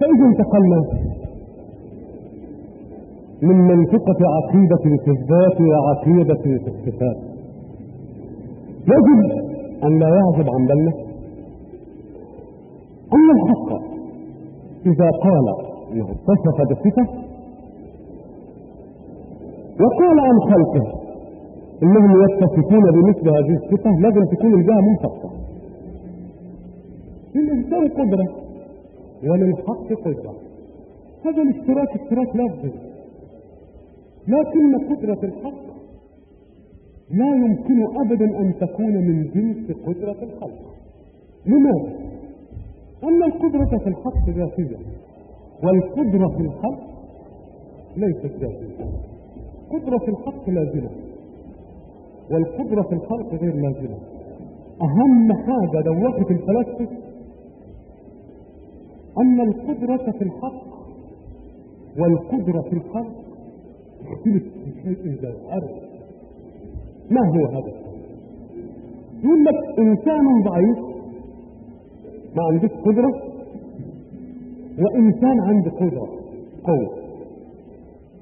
فإذا انتقلنا؟ من منطقة عقيدة الذات إلى عقيدة الصفات يجب أن لا يعزب عن بالنا أن الحق إذا قال أنه اتصف بصفة وقال عن خلقه إنهم يتصفون بمثل هذه الصفة لازم تكون الجهة منفصلة. للإنسان قدرة. وللحق قدرة هذا الاشتراك اشتراك لفظي لكن قدرة الحق. لا يمكن أبدا أن تكون من جنس قدرة الخلق. لماذا؟ أن القدرة في الحق ذاتية والقدرة في الخلق ليست ذاتية قدرة في الحق لازمة والقدرة في الخلق غير لازمة. أهم حاجة دوقت الفلاسفة أن القدرة في الحق والقدرة في الخلق تختلف في شيء جوهري ما هو هذا؟ يقول لك إنسان ضعيف ما عندك قدرة؟ وإنسان عنده قدرة قوة.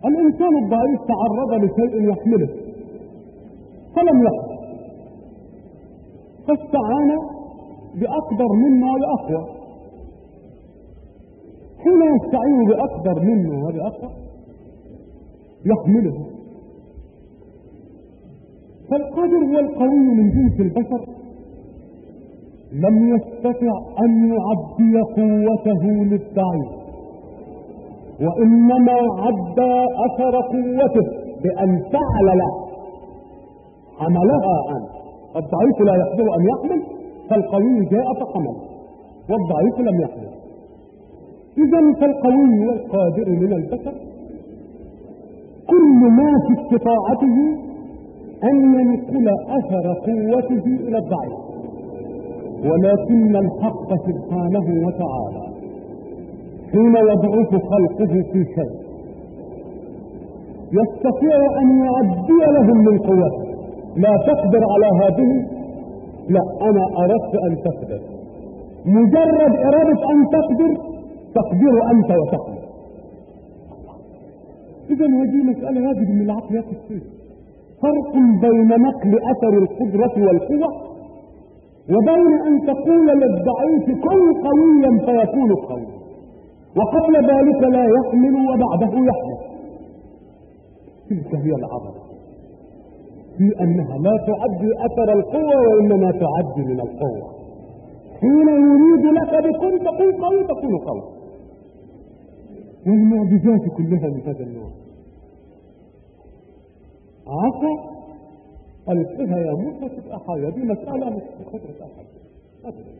الإنسان الضعيف تعرض لشيء يحمله فلم يقدر فاستعان بأقدر منا وأقوى حين يستعين بأقدر منه وبأقوى يحمله. فالقادر هو القوي من جنس البشر. لم يستطع أن يعدي قوته للضعيف وإنما عدى أثر قوته بأن فعل له. حملها أنت الضعيف لا يقدر أن يحمل فالقوي جاء فحمل والضعيف لم يحمل. إذا فالقوي والقادر من البشر. كل ما في استطاعته أن ينقل أثر قوته إلى الضعيف. ولكن الحق سبحانه وتعالى حين يضعف خلقه في شيء يستطيع أن يعدي لهم من قوته. لا تقدر على هذه. لا أنا أردت أن تقدر. مجرد إرادة أن تقدر تقدر أنت وتقدر إذا هذه مسألة يجب من العقل يقف فيه فرق بين نقل أثر القدرة والقوة وبين أن تقول للضعيف كن قويا فيكون قويا. وقبل ذلك لا يحمل وبعده يحمل. تلك هي العظمة في أنها لا تعدي أثر القوة وإنما تعدي من القوة. حين يريد لك بكن تكون قوي تكون قوي. والمعجزات كلها من هذا النوع. عصا ألقها يا موسى تبقى حاجة دي مسألة مش بقدرة أحد أبدا.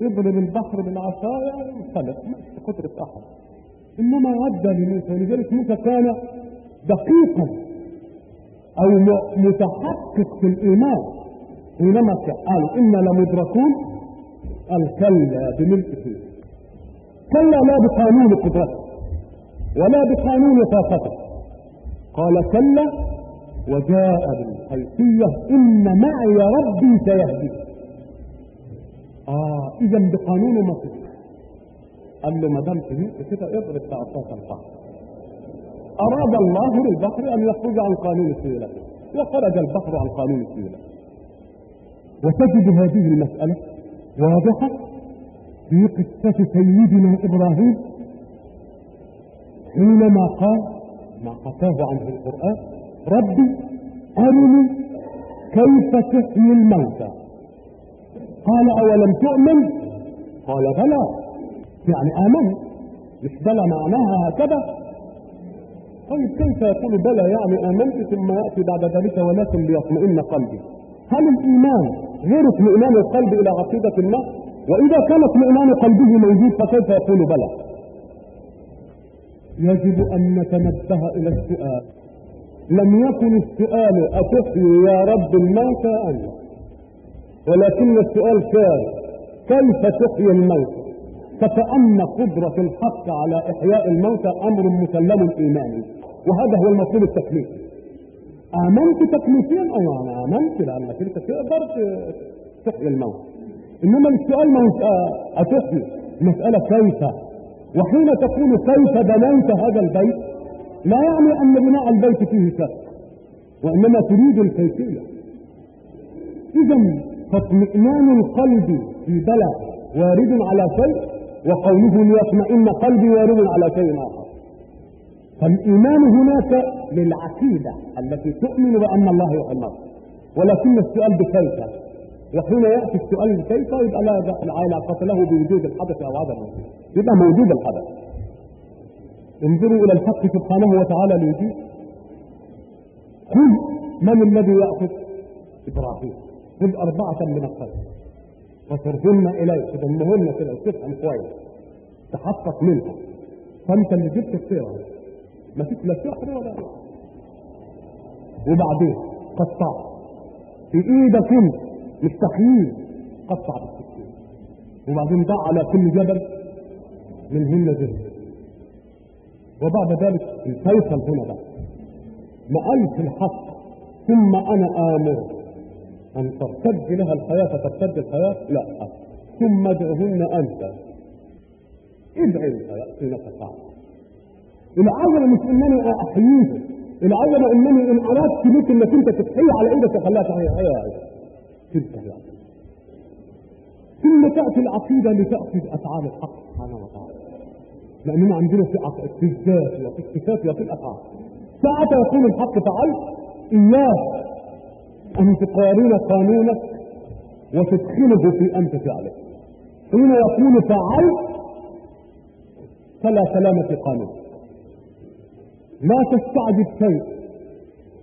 يضرب البحر بالعصاية انفلت مش بقدرة أحد. إنما عدى لموسى ولذلك موسى كان دقيقا أو متحقق في الإيمان. حينما قال إنا لمدركون قال كلا بملء فيه كلا لا بقانون قدرته ولا بقانون طاقته قال كلا وجاء بالحيثية إن معي ربي سيهدي. آه إذا بقانون ما قال له ما دام كده اضرب بعصاك البحر أراد الله للبحر أن يخرج عن قانون السيولة. وخرج البحر عن قانون السيولة. وتجد هذه المسألة واضحة؟ في قصة سيدنا إبراهيم حينما قال ما حكاه عنه القرآن ربي أرني كيف تحيي الموتى؟ قال أولم تؤمن؟ قال بلى. يعني آمن. مش بلى معناها هكذا. طيب كيف يقول بلى يعني آمنت ثم يأتي بعد ذلك ولكن ليطمئن قلبي. هل الإيمان غير اطمئنان القلب إلى عقيدة ما وإذا كان اطمئنان قلبه موجود فكيف يقول بلى؟ يجب أن نتنبه إلى السؤال. لم يكن السؤال أتحيي يا رب الموتى أنت ولكن السؤال كان كيف تحيي الموت؟ فكأن قدرة الحق على إحياء الموتى أمر مسلم إيماني. وهذا هو المطلوب التكليفي. آمنت تكليفيا؟ أيوة أنا آمنت لأنك أنت تقدر تحيي الموت. إنما السؤال ما هو أتحيي مسألة كيف وحين تقول كيف بنيت هذا البيت؟ لا يعني أن بناء البيت فيه شك وإنما تريد الكيفية. إذا فاطمئنان القلب في بلد وارد على شيء وقوله ليطمئن قلبي وارد على شيء آخر. فالإيمان هناك للعقيدة التي تؤمن بأن الله يحب ولكن السؤال بكيف وحين يأتي السؤال بكيف يبقى لا علاقة له بوجود الحدث أو عدمه يبقى موجود الحدث. انظروا إلى الحق سبحانه وتعالى ليجيب. قل من الذي يأخذ؟ إبراهيم. خذ أربعة من الخير. وترجمن إليه تضمهن كده وتفهم كويس تحقق منها. فأنت اللي جبت السيرة. ما فيش لا سحر ولا وبعدين قطع في إيدك انت تخييل قطع بالسكين وبعدين ضع على كل جبل منهن جزء وبعد ذلك الفيصل هنا بقى. قالش الحق ثم أنا آمر أن ترتد لها الحياة فترتد الحياة؟ لا. ثم ادعهن أنت. ادعي فياتينك ساعه العظمه مش انني احييه العظمه انني أن اردت بك انك أنت تتحيي على إيدك وخلاها تحيي. تلك هي ثم تأتي العقيدة لتأخذ أفعال الحق سبحانه وتعالى. لاننا عندنا في الذات وفي الصفات وفي الأفعال. ساعة يقول الحق فعلت إياك أن تقارن قانونك وتدخله في أنت فعلك. حين يقول فعلت فلا سلامة في قانونك. لا تستعجب شيء.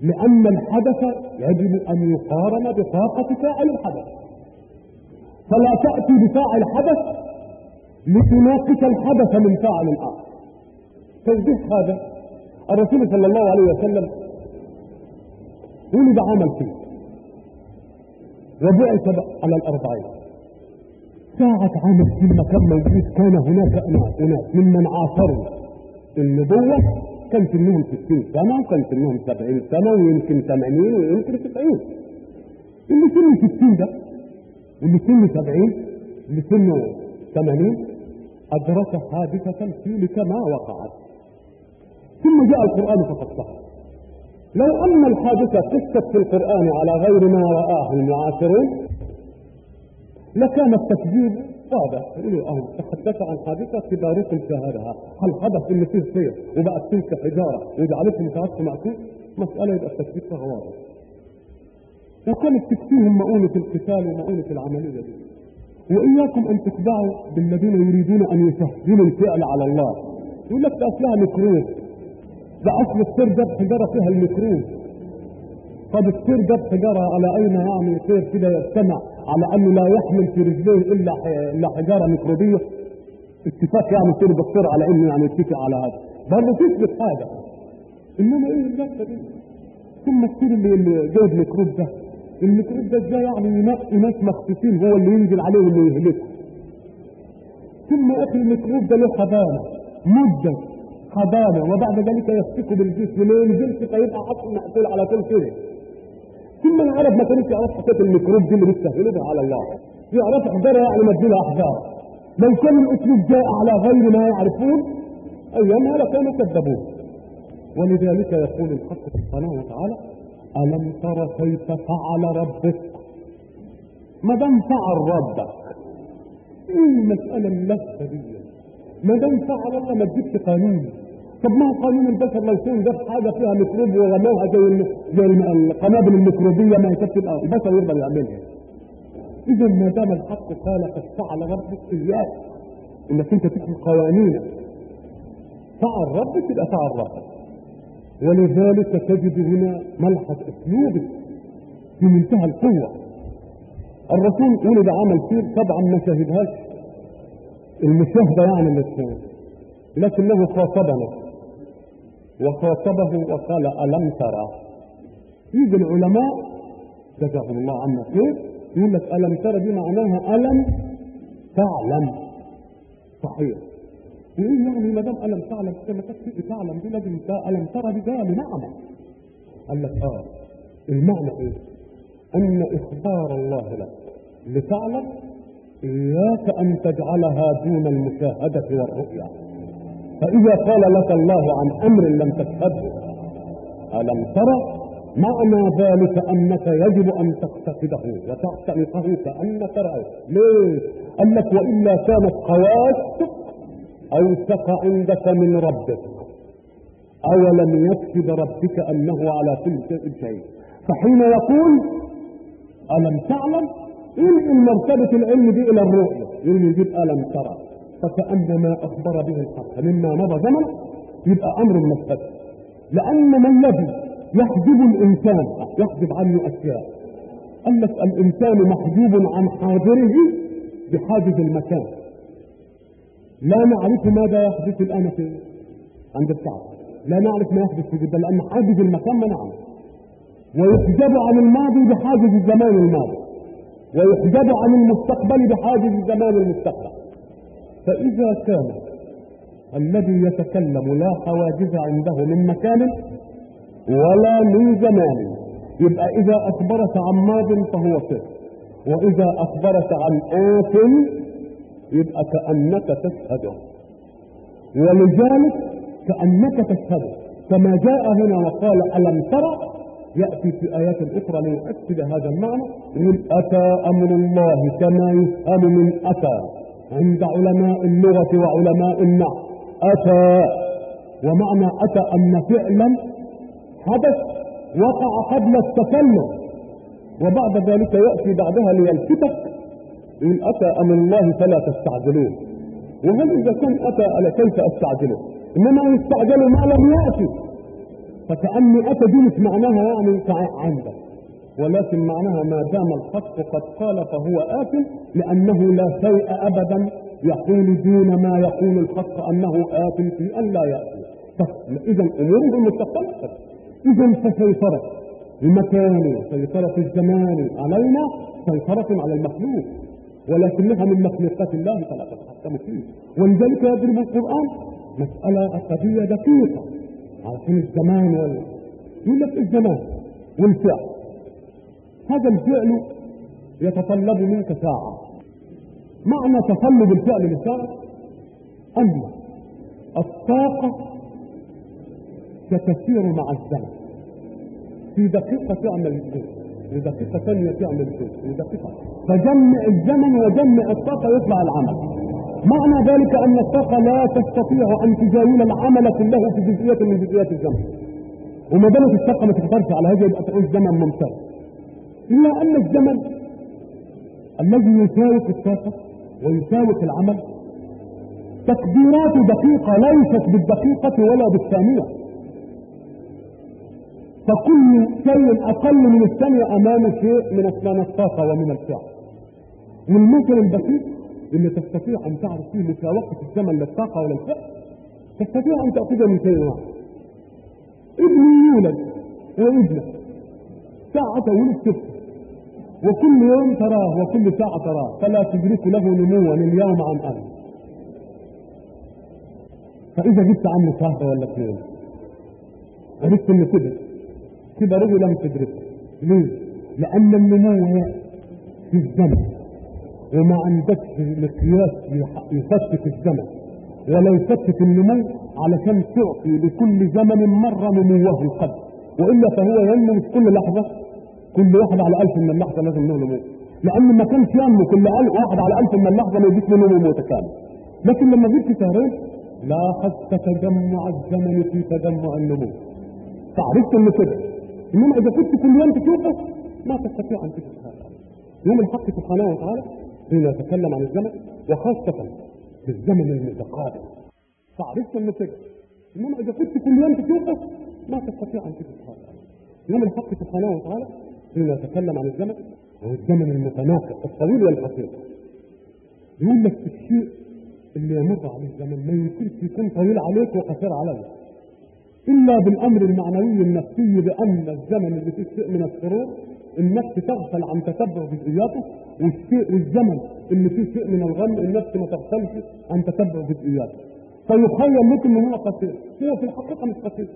لأن الحدث يجب أن يقارن بطاقة فاعل الحدث. فلا تأتي بفاعل حدث لتناقش الحدث من فاعل آخر. توضيح هذا. الرسول صلى الله عليه وسلم ولد عام الفيل وبعث على الأربعين. ساعة عام الفيل ما كان موجود كان هناك أناس ممن عاصروا النبوة كان سنهم 60 سنة وكان سنهم 70 سنة ويمكن 80 ويمكن 90 اللي سنه 60 ده واللي سنه 70 اللي سنه 80 أدرك حادثة الفيل كما وقعت. ثم جاء القرآن ففصلها لو أن الحادثة قصت في القرآن على غير ما رآه المعاصرون لكان التكذيب آه تحدث عن حادثة كباركم شاهدها هل حدث ان فيه سير وبقت تلك حجارة وجعلتهم متعصب مأكول مسألة يبقى التكذيب فيها واضح. وكانت تكفيهم مؤونة القتال ومؤونة العملية. دي وإياكم أن تتبعوا بالذين يريدون أن يسهلوا الفعل على الله. يقول لك ده أصلها ميكروب ده أصل الطير جاب حجارة فيها الميكروب طب الطير جاب حجارة على أين يعني طير كده يجتمع على أنه لا يحمل في رجليه إلا إلا حجارة ميكروبية. اتفاق يعني طير بالطير على أنه يعني يتفق على هذا. برضه تثبت حاجة إنما إيه اللفة دي؟ ثم الطير اللي, جايب ميكروب ده الميكروب ده إزاي يعني ينقي ناس مخصوصين هو اللي ينزل عليه واللي يهلكه ثم أخي الميكروب ده له حضانه مدة حضانه وبعد ذلك يفتك بالجسم. ما ينزلش فيبقى عصف مأكول على طول كده ثم العرب ما كانوش يعرفوا حكايه الميكروب دي اللي بيستهلكها على الله. يعرفوا احذارها يعني مدينها احذار لو كان الأسلوب جاء على غير ما يعرفون أيامها لكانوا كذبوه ولذلك يقول الحق سبحانه وتعالى ألم تر كيف فعل ربك؟ ما دام فعل ربك؟ إيه المسألة اللفة دي ما دام فعل الله؟ ما تجيبش قانون. طب ما هو قانون البشر لو كان جاب حاجة فيها ميكروب ورموها زي زي القنابل الميكروبية ما يكفي البشر يقدر يعملها. إذا ما دام الحق قال قد فعل ربك إياك إنك أنت تكفي قوانينك فعل ربك يبقى فعل ربك ولذلك تجد هنا ملحظ اسلوب في منتهى القوة. الرسول ولد عمل فيل طبعا ما شاهدهاش المشاهدة يعني اللي لكنه خاطبنا. وخاطبه وقال ألم ترى؟ يجي العلماء جزاهم الله عنا خير يقول لك ألم ترى؟ دي معناها ألم تعلم. صحيح. إيه يعني ما دام ألم تعلم؟ كما تكفي تعلم دي لازم ألم ترى دي جاية لنعمه قال لك آه. المعنى إيه؟ أن إخبار الله لك. لتعلم إياك أن تجعلها دون المشاهدة والرؤية. فإذا قال لك الله عن أمر لم تشهده ألم ترى معنى ذلك أنك يجب أن تقتصده وتعتنقه كأنك رأيت. ليه؟ لك وإلا كانت حواسك أوثق عندك من ربك أولم يكفي بربك أنه على كل شيء شيء فحين يقول ألم تعلم؟ انقل مرتبة العلم دي إلى الرؤية. يقول يجيب ألم ترى؟ فكأن ما أخبر به الحق. مما مضى زمن يبقى أمر مشهد لأن ما الذي يحجب الإنسان يحجب عنه أشياء قال لك الإنسان محجوب عن حاضره بحاجز المكان. لا نعرف ماذا يحدث الآن في عند الشعب. لا نعرف ما يحدث في جدة لأن حاجز المكان منعنا ويحجب عن الماضي بحاجز الزمان الماضي. ويحجب عن المستقبل بحاجز الزمان المستقبل. فإذا كان الذي يتكلم لا حواجز عنده من مكان ولا من زمان يبقى إذا أخبرك عن ماض فهو صدق وإذا أخبرك عن آت يبقى كأنك تشهده. ولذلك كأنك تشهده. كما جاء هنا وقال ألم ترى؟ يأتي في آيات أخرى ليؤكد هذا المعنى يقول أتى أمر الله كما يفهم من أتى. عند علماء اللغة وعلماء النحو. أتى ومعنى أتى أن فعلا حدث وقع قبل التكلم. وبعد ذلك يأتي بعدها ليلفتك يقول أتى أمر الله فلا تستعجلون وهل إذا كان أتى على كيف أستعجله؟ إنما يستعجل ما لم يأتي. فكأني أتى دي مش معناها يعني عندك ولكن معناها ما دام الحق قد قال فهو آت لأنه لا شيء أبدا. يقول دون ما يقول الحق أنه آت في أن لا يأتي. إذا أموره مستقبلة إذا فسيطرة المكان وسيطرة الزمان علينا سيطرة على المخلوق. ولكنها من مخلوقات الله فلا تتحكم فيه. ولذلك يضرب القرآن مسألة قضية دقيقة. عارفين الزمان. يقول لك الزمان والفعل. هذا الفعل يتطلب منك ساعة. معنى تطلب الفعل لساعة أن الطاقة ستسير مع الزمن. في دقيقة تعمل في دقيقة ثانية تعمل شيء في دقيقة. فجمع الزمن وجمع الطاقة يطلع العمل. معنى ذلك أن الطاقة لا تستطيع أن تزاول العمل كله في جزئية من جزئيات الزمن. وما دامت الطاقة ما تقدرش على هذا يبقى تقول زمن ممتاز. إلا أن الزمن الذي يساوق الطاقة ويساوق العمل تقديرات دقيقة ليست بالدقيقة ولا بالثانية. فكل شيء أقل من الثانية أمام شيء من أسنان الطاقة ومن الفعل. والمثل البسيط اللي تستطيع أن تعرف فيه مساوقة الزمن للطاقة وللفعل تستطيع أن تأخذها من شيء واحد. ابن يولد وابنه ساعة ولد طفل وكل يوم تراه وكل ساعة تراه. فلا تدرك له نموا اليوم عن أمس فإذا جبت عنه شهر ولا اثنين. عرفت إنه كده. كده رجل لم تدركه ليه؟ لأن النمو في الزمن. وما عندكش مقياس يفتت الزمن. ولا يفتت النمو علشان تعطي لكل زمن مرة نموه القدر. وإلا فهو ينمو في كل لحظة. كل واحد على ألف من اللحظة لازم له نمو لأن ما كانش ينمو كل واحد على ألف من اللحظة ما يجيش نمو متكامل لكن لما جبت شهرين لاحظت تجمع الزمن في تجمع النمو. فعرفت إنه كده. إنما إذا كنت كل يوم تشوفه ما تستطيع أن تشوف هذا. يوم الحق سبحانه وتعالى حين يتكلم عن الزمن وخاصة بالزمن المتقابل. فعرفت إنه كده. إنما إذا كنت كل يوم تشوفه ما تستطيع أن تشوف هذا. يوم الحق سبحانه وتعالى حين يتكلم عن الزمن هو الزمن المتناقض الطويل والقصير. يقول لك الشيء اللي يمر عليه الزمن ما يمكنش يكون طويل عليك وقصير عليك. إلا بالأمر المعنوي النفسي بأن الزمن اللي فيه شيء من السرور النفس تغفل عن تتبع جزئياته والشيء والزمن اللي فيه شيء من الغم النفس ما تغفلش عن تتبع جزئياته. فيخيل لك إن هو قصير. هو في الحقيقة مش قصير.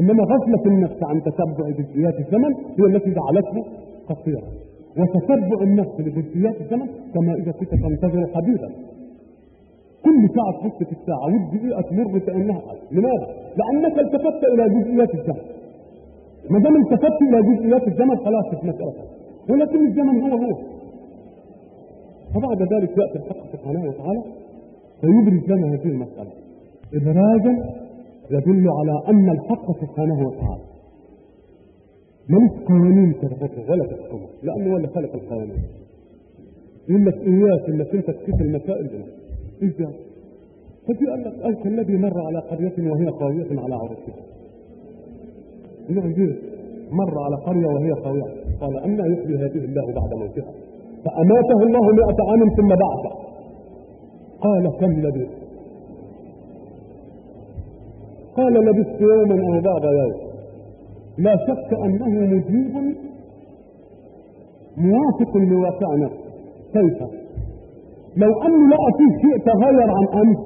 إنما غفلة النفس عن تتبع جزئيات الزمن هي التي جعلته قصيرا. وتتبع النفس لجزئيات الزمن كما إذا كنت تنتظر حبيبا كل ساعة تحس في الساعة والدقيقة تمر كأنها لماذا؟ لأنك التفت إلى جزئيات الزمن. ما دام التفت إلى جزئيات الزمن خلاص في مسألة. ولكن الزمن هو هو. فبعد ذلك يأتي الحق سبحانه وتعالى فيبرز لنا هذه المسألة. إبرازا يدل على أن الحق سبحانه وتعالى. ملوش قوانين تربطه؟ ولا تحكمه. لأنه هو اللي خلق القوانين. يقول لك إياك إنك أنت تشوف المسائل دي. إزاي؟ ففي قال لك ألك الذي مر على قرية وهي خاوية على عروشها يقول مر على قرية وهي خاوية قال أن يحيي هذه الله بعد موتها. فأماته الله مئة عام ثم بعثه. قال كم لبثت قال لبثت يوما أو بعض يوم. لا شك أنه مجيب موافق لواقع نفسه كيف؟ لو أن لقى فيه شيء تغير عن أمس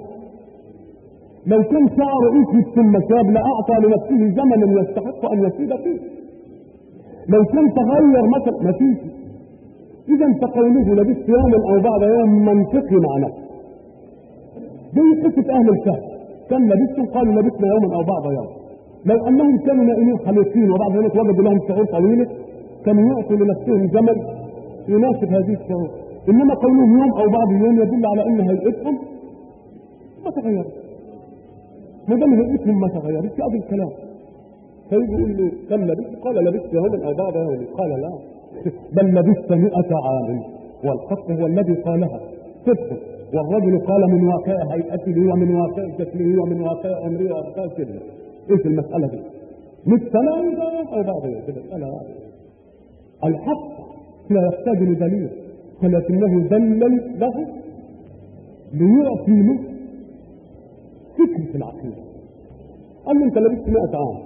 لو كان شعره اسود ثم شاب لأعطى لنفسه زمنا يستحق أن يسيد فيه. لو كان تغير مثلا ما فيش إذا فقوله لبثت يوما أو بعد يوم منطقي مع نفسه زي قصة أهل الكهف كم لبثتم قالوا لبثنا يوما أو بعض يوم. لو أنهم كانوا نائمين خليقين وبعد ذلك وجدوا لهم شعور طويلة كانوا يعطوا لنفسهم زمن يناسب هذه الشعور إنما قولهم يوم أو بعض يوم يدل على أن هيئتهم ما تغيرت ما دام هيئتهم ما تغيرت هذا الكلام. فيجي يقول له كم لبثت؟ قال لبثت يوما أو بعض يوم. قال لا. بل لبثت مئة عام والحق هو الذي قالها صدق. والرجل قال من واقع هيئته ومن واقع شكله ومن واقع عمره وأرقاء كله إيش المسألة دي؟ 100 سنة أو بعض المسألة الحق لا يحتاج لدليل ولكنه دلل له ليعطي له فكرة العقيدة. قال له أنت لبست 100 عام.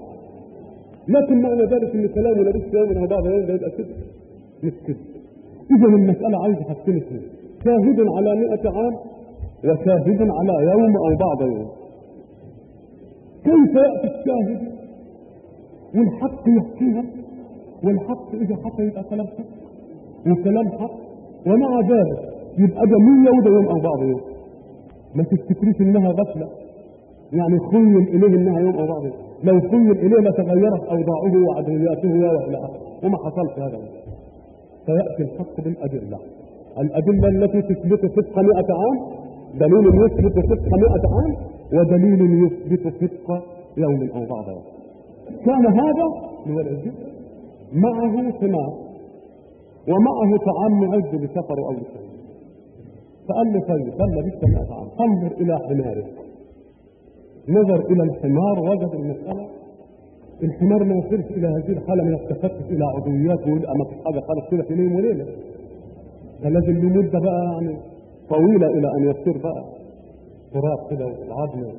لكن معنى ذلك ان كلامه لبست يوم أو بعض يوم ده يبقى كذب مش كذب اذا المسألة عايزة حاجتين اثنين شاهد على 100 عام وشاهد على يوم أو بعض يوم. كيف يأتي الشاهد؟ والحق يحكيها. والحق إذا حكى يبقى كلام حق. وكلام حق. ومع ذلك يبقى ده وده يوم أو بعض يوم. ما تفتكريش إنها غفلة. يعني خيل إليه إنها يوم أو بعض يوم. لو خيل إليه لتغيرت أوضاعه وعدوياته وإلى آخره وما حصلش هذا. فيأتي الحق بالأدلة. الأدلة التي تثبت صدق مئة عام دليل يثبت صدق مئة عام ودليل يثبت صدق يوم أو بعض يوم. كان هذا هو العزيز معه ثمار ومعه طعام معد لسفر أو لشيء فقال له طيب له لسه ما طعام انظر إلى حمارك نظر إلى الحمار وجد المسألة. الحمار ما يصيرش إلى هذه الحالة من التفتت إلى عضوياته ويبقى ما فيش حاجة خالص كده في يوم وليلة. فلازم له مدة بقى يعني طويلة إلى أن يصير بقى تراب كده والعظم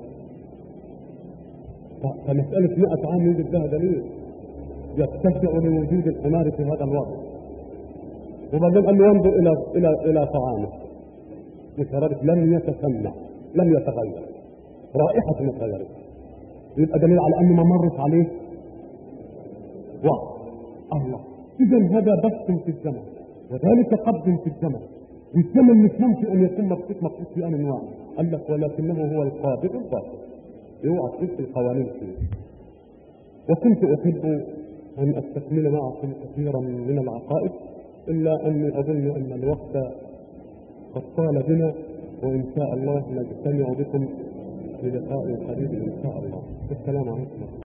فمسألة 100 عام يوجد لها دليل يتسع لوجود الحمار في هذا الوضع. وبعدين قال له ينظر إلى إلى إلى طعامه. وشربت لم يتسمع لم يتغير. رائحة ما تغيرت يبقى دليل على أنه ما مرت عليه. وقت الله. إذا هذا بث في الزمن. وذلك قبض في الزمن. والزمن مش ممكن أن يكون مبسوط مبسوط في أنواع قال لك ولكنه هو القابض الباطل اوعى تقيس القوانين فيه وكنت أحب أن أستكمل معكم كثيرا من العقائد إلا أني أظن أن الوقت قد طال بنا وإن شاء الله نجتمع بكم في لقاء قريب إن شاء الله. السلام عليكم.